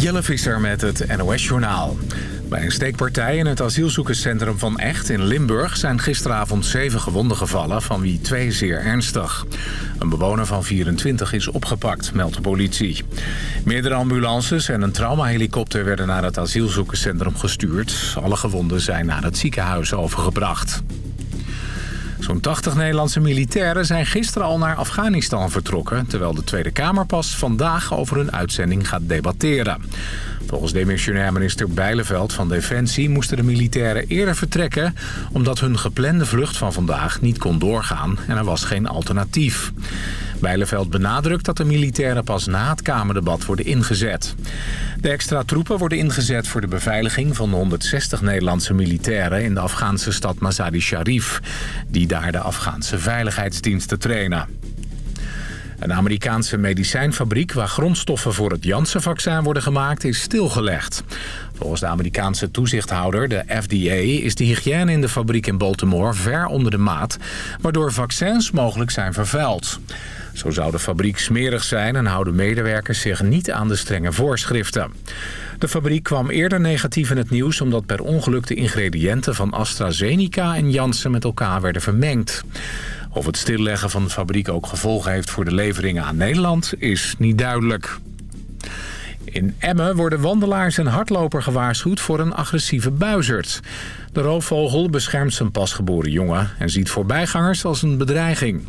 Jelle Visser met het NOS-journaal. Bij een steekpartij in het asielzoekerscentrum van Echt in Limburg... zijn gisteravond zeven gewonden gevallen, van wie twee zeer ernstig. Een bewoner van 24 is opgepakt, meldt de politie. Meerdere ambulances en een traumahelikopter werden naar het asielzoekerscentrum gestuurd. Alle gewonden zijn naar het ziekenhuis overgebracht. Zo'n 80 Nederlandse militairen zijn gisteren al naar Afghanistan vertrokken... terwijl de Tweede Kamer pas vandaag over hun uitzending gaat debatteren. Volgens demissionair minister Bijleveld van Defensie moesten de militairen eerder vertrekken... omdat hun geplande vlucht van vandaag niet kon doorgaan en er was geen alternatief. Bijleveld benadrukt dat de militairen pas na het Kamerdebat worden ingezet. De extra troepen worden ingezet voor de beveiliging van de 160 Nederlandse militairen... in de Afghaanse stad Mazar-i Sharif, die daar de Afghaanse veiligheidsdiensten trainen. Een Amerikaanse medicijnfabriek waar grondstoffen voor het Janssen-vaccin worden gemaakt is stilgelegd. Volgens de Amerikaanse toezichthouder, de FDA, is de hygiëne in de fabriek in Baltimore ver onder de maat, waardoor vaccins mogelijk zijn vervuild. Zo zou de fabriek smerig zijn en houden medewerkers zich niet aan de strenge voorschriften. De fabriek kwam eerder negatief in het nieuws omdat per ongeluk de ingrediënten van AstraZeneca en Janssen met elkaar werden vermengd. Of het stilleggen van de fabriek ook gevolgen heeft voor de leveringen aan Nederland is niet duidelijk. In Emmen worden wandelaars en hardloper gewaarschuwd voor een agressieve buizerd. De roofvogel beschermt zijn pasgeboren jongen en ziet voorbijgangers als een bedreiging.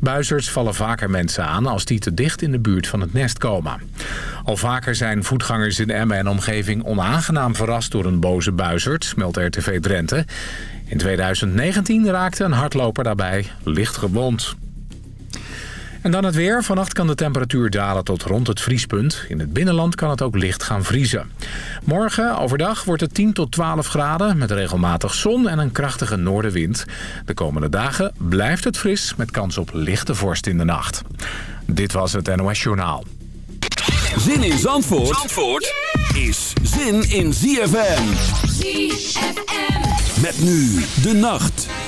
Buizerds vallen vaker mensen aan als die te dicht in de buurt van het nest komen. Al vaker zijn voetgangers in Emmen en omgeving onaangenaam verrast door een boze buizerd, meldt RTV Drenthe. In 2019 raakte een hardloper daarbij licht gewond. En dan het weer. Vannacht kan de temperatuur dalen tot rond het vriespunt. In het binnenland kan het ook licht gaan vriezen. Morgen overdag wordt het 10 tot 12 graden met regelmatig zon en een krachtige noordenwind. De komende dagen blijft het fris met kans op lichte vorst in de nacht. Dit was het NOS Journaal. Zin in Zandvoort, Zandvoort is zin in ZFM. ZFM. Met nu de nacht.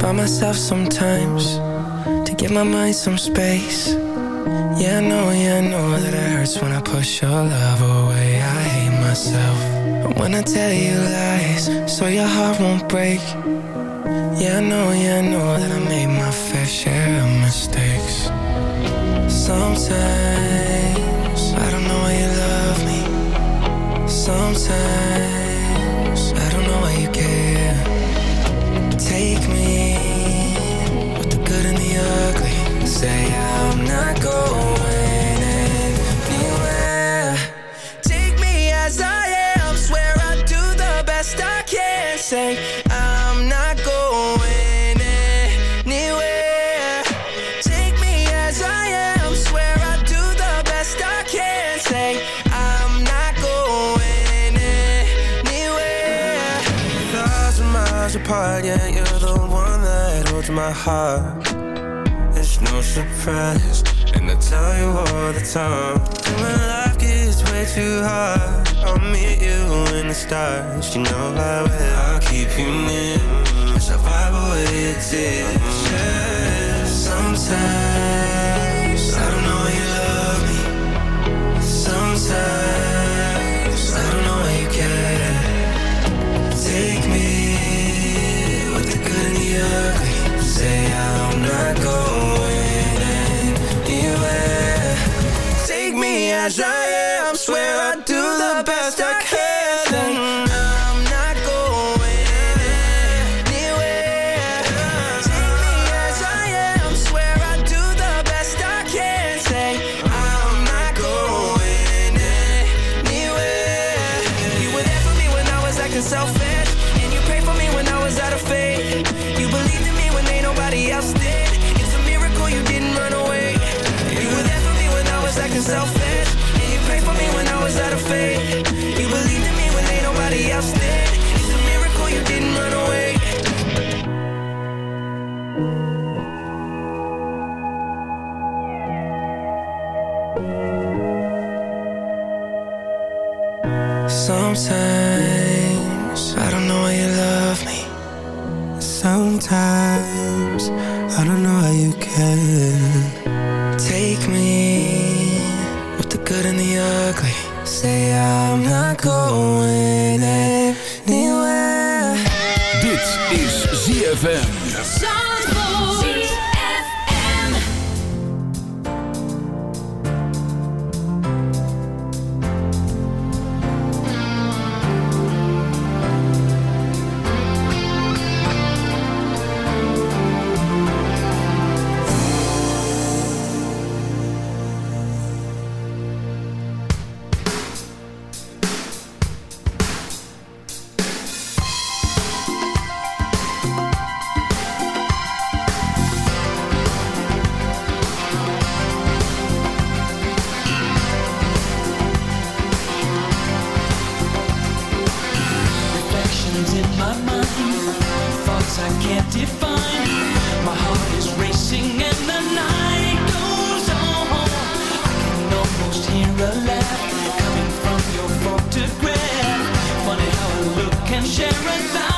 By myself sometimes To give my mind some space. Yeah, I know, yeah, I know That it hurts when I push your love away. I hate myself When I tell you lies So your heart won't break. Yeah, I know, yeah, I know That I made my fair share of mistakes. Sometimes sometimes I don't know why you care. Take me with the good and the ugly. Say I'm not going. my heart. It's no surprise, and I tell you all the time. When life gets way too hard, I'll meet you in the stars. You know I will. I'll keep you near, survival it takes. Yeah, sometimes I don't know you love me. Sometimes I don't know you care. Take me with the good and the ugly say I'm not going anywhere. Take me as I am, swear I'll do the best I can. Sharon out.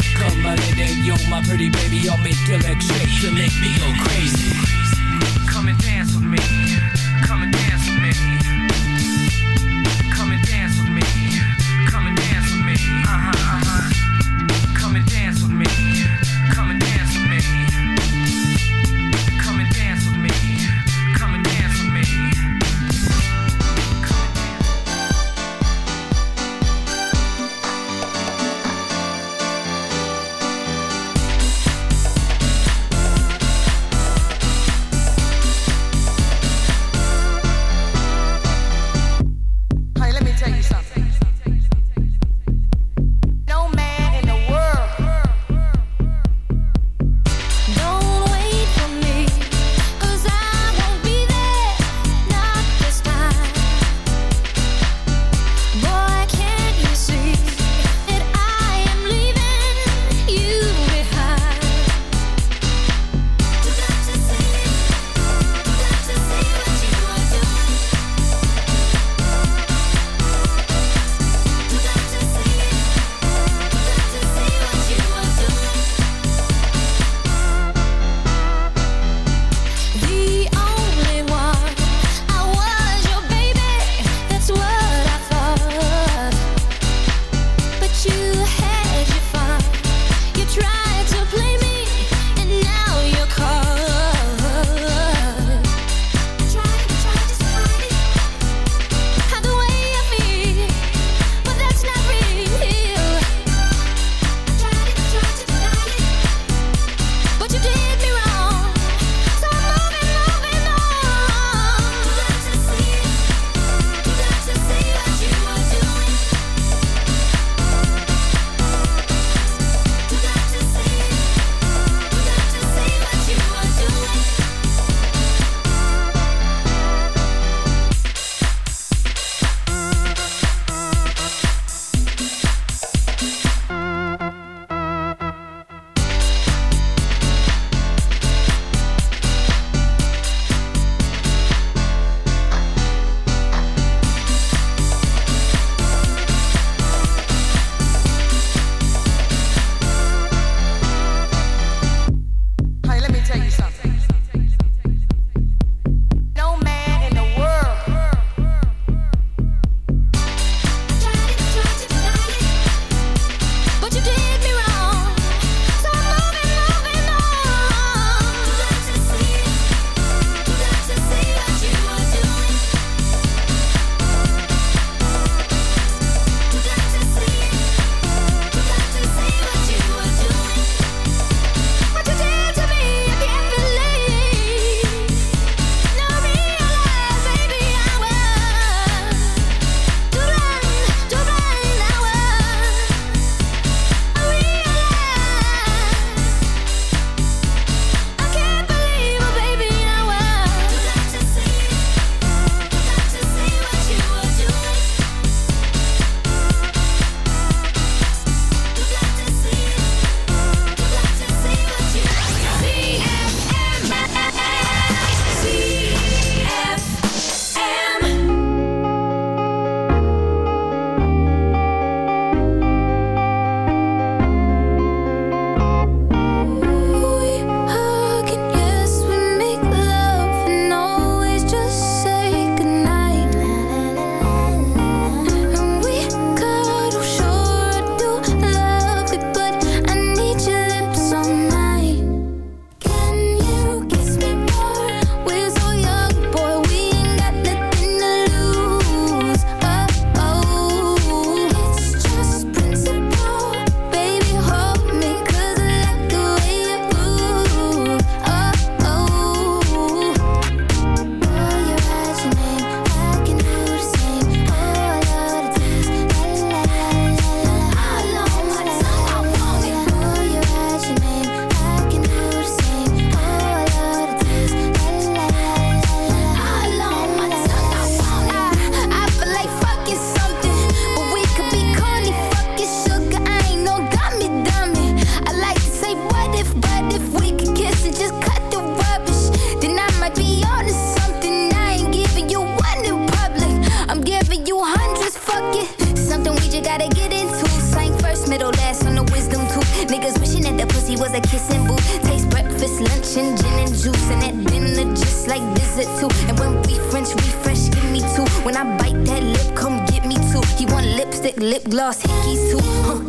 Come my lady, you're my pretty baby. I'll make your legs shake. You make me go crazy. Come and dance with me. like visit too, And when we French refresh, give me two. When I bite that lip, come get me two. He want lipstick, lip gloss, hickeys too. Huh,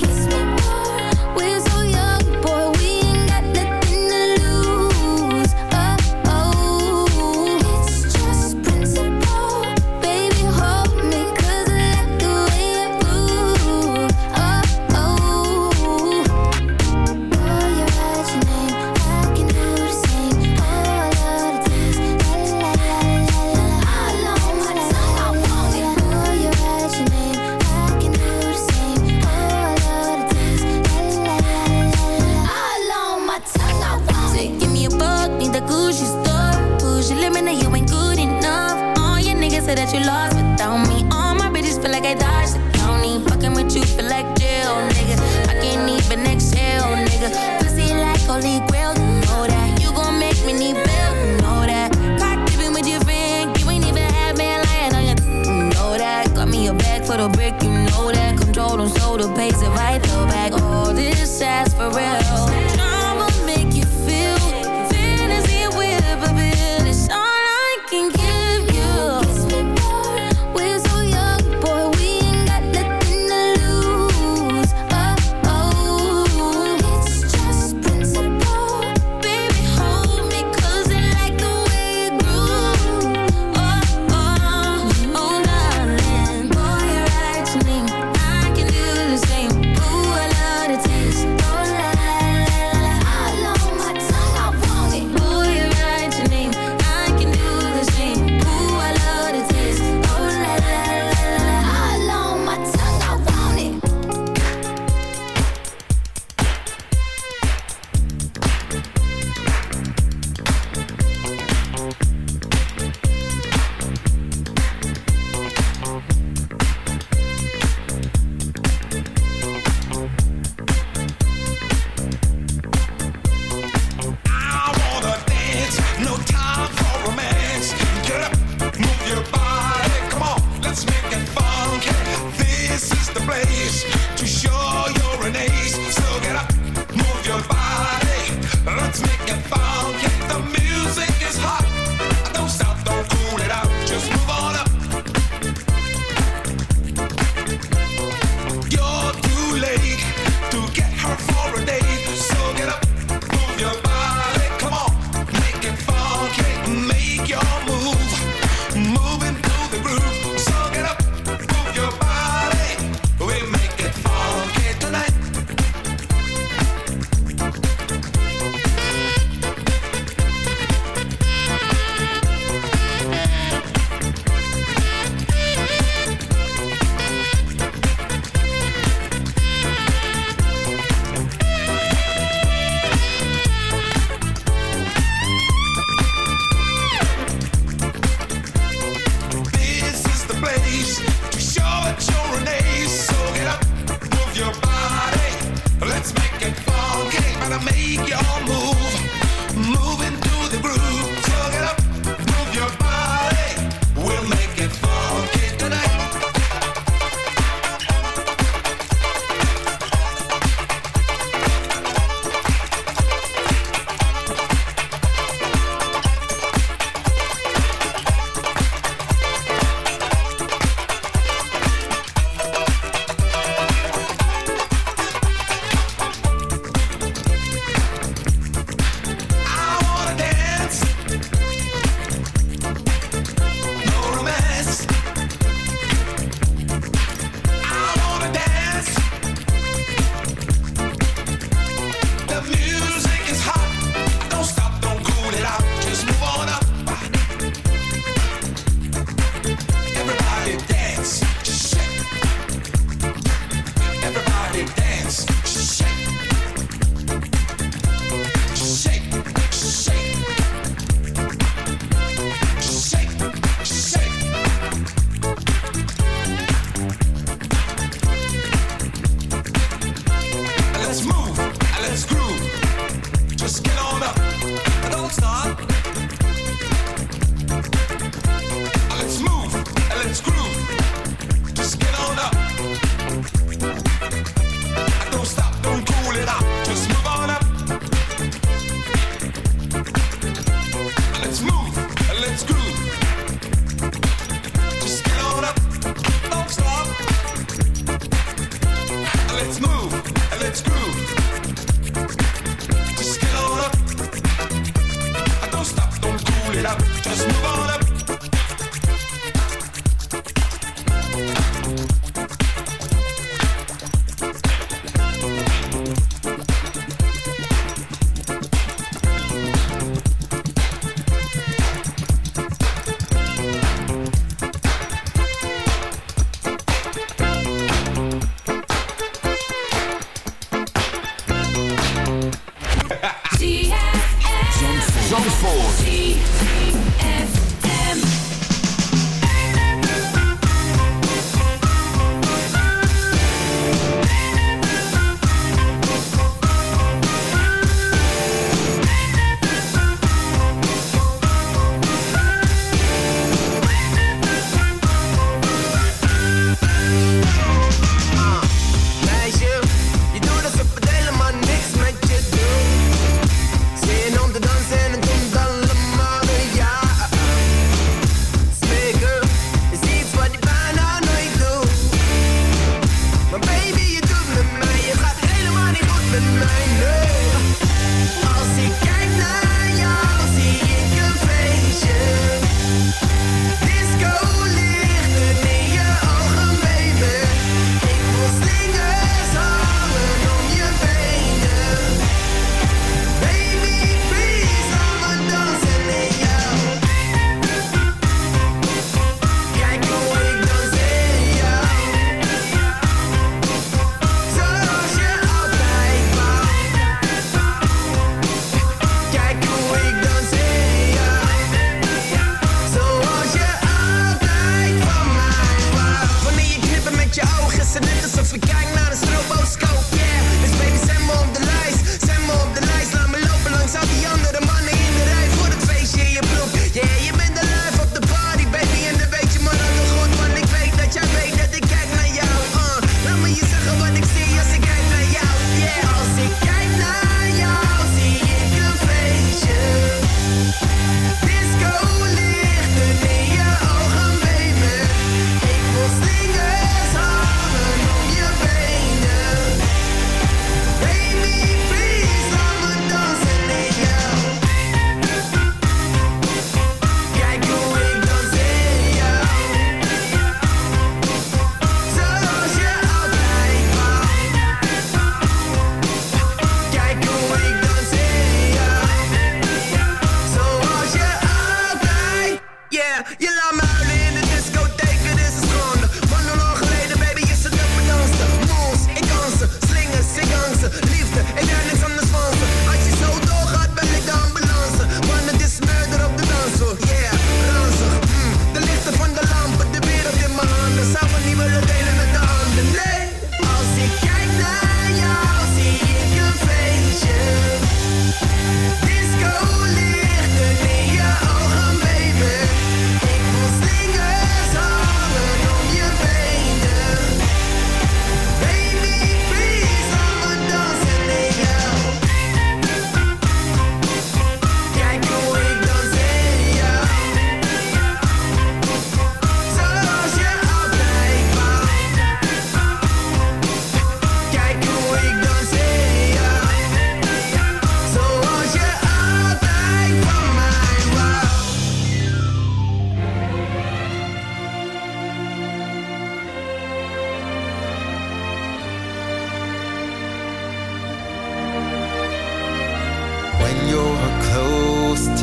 Take your arm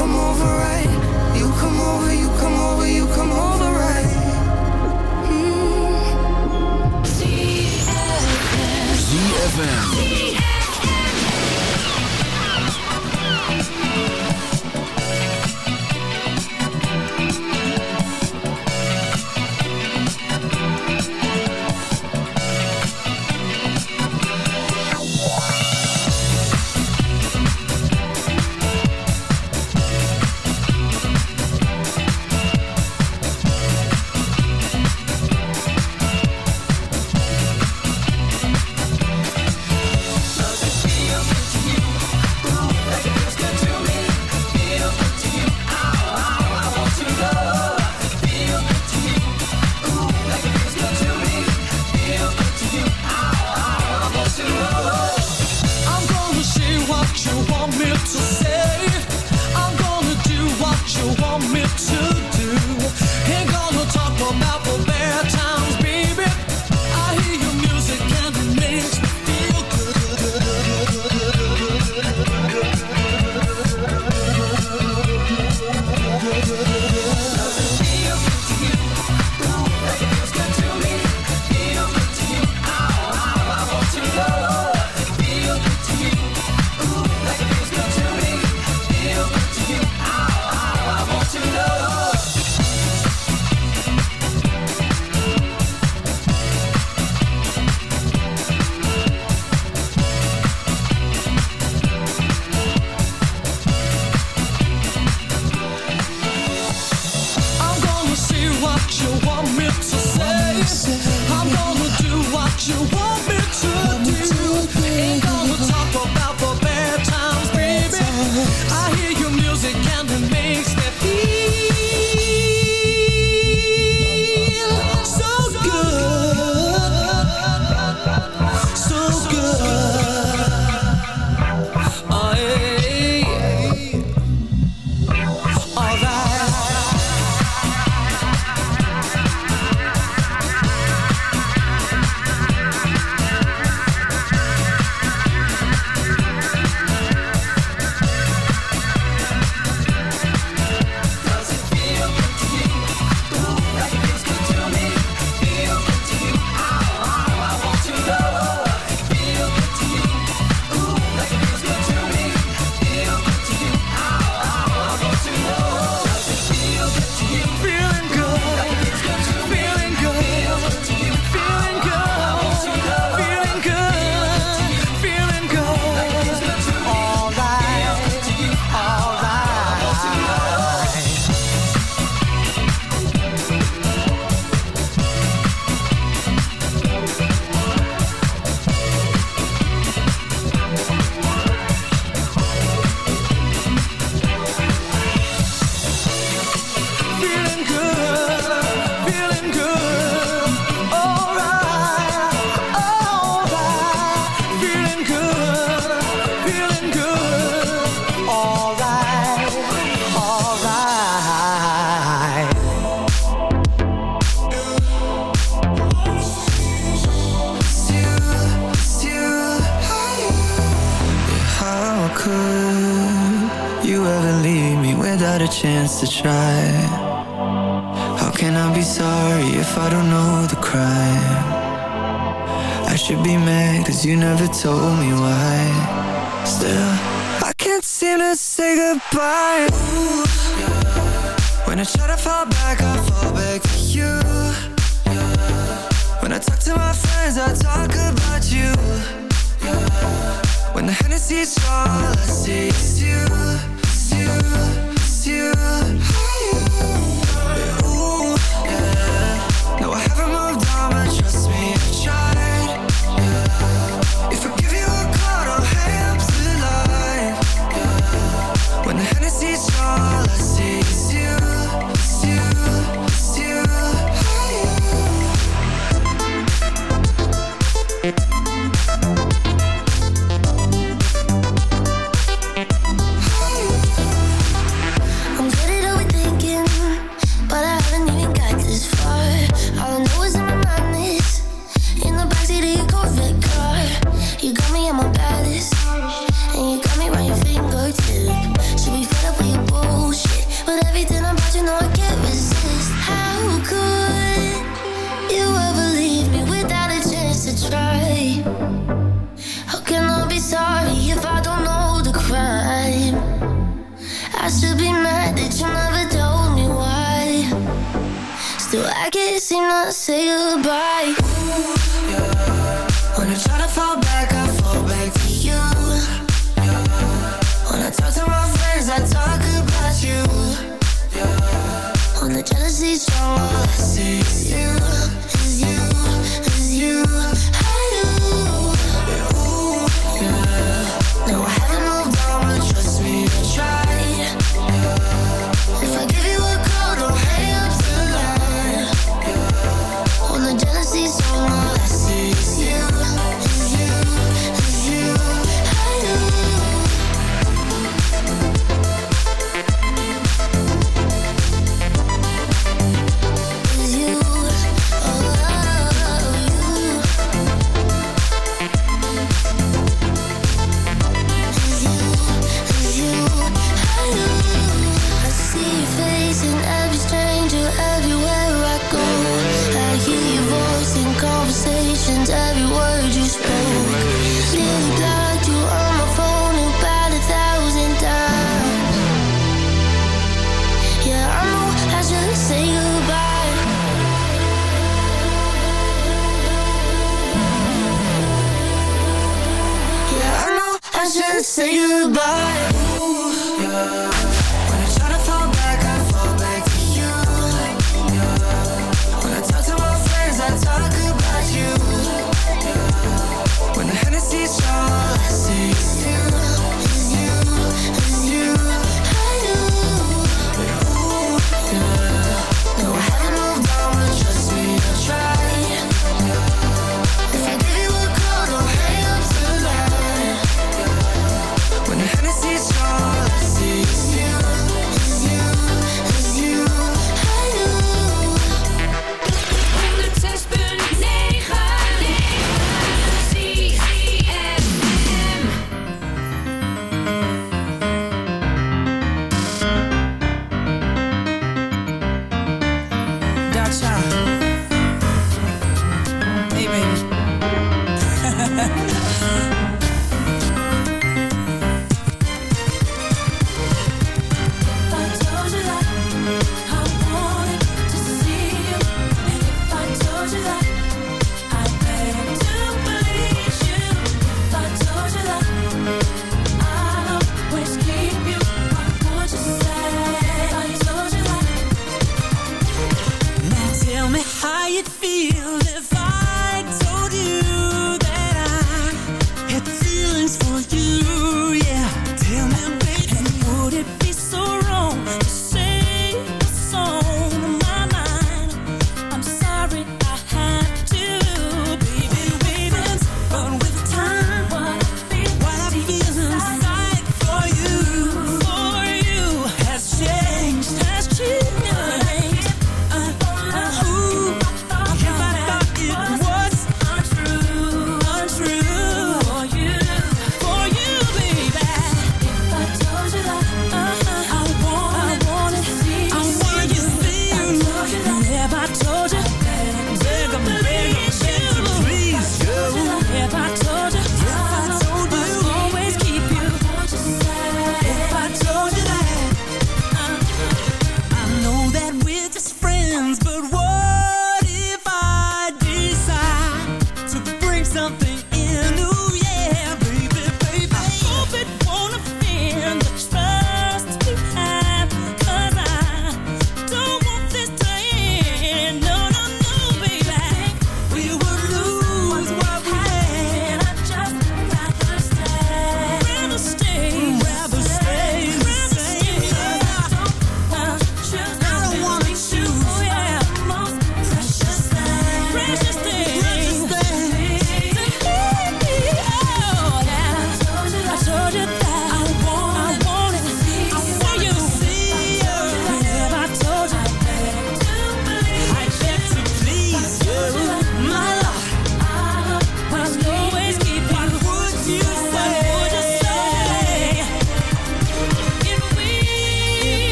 come over, right? You come over, you come over, you come over, right? ZFM. should be mad Cause you never told me why Still, I can't seem to say goodbye Ooh, yeah. When I try to fall back, I fall back to you yeah. When I talk to my friends, I talk about you yeah. When the Hennessy's all I see is you, it's you, it's you Ooh, yeah. No, I haven't moved on, but trust me seem to say goodbye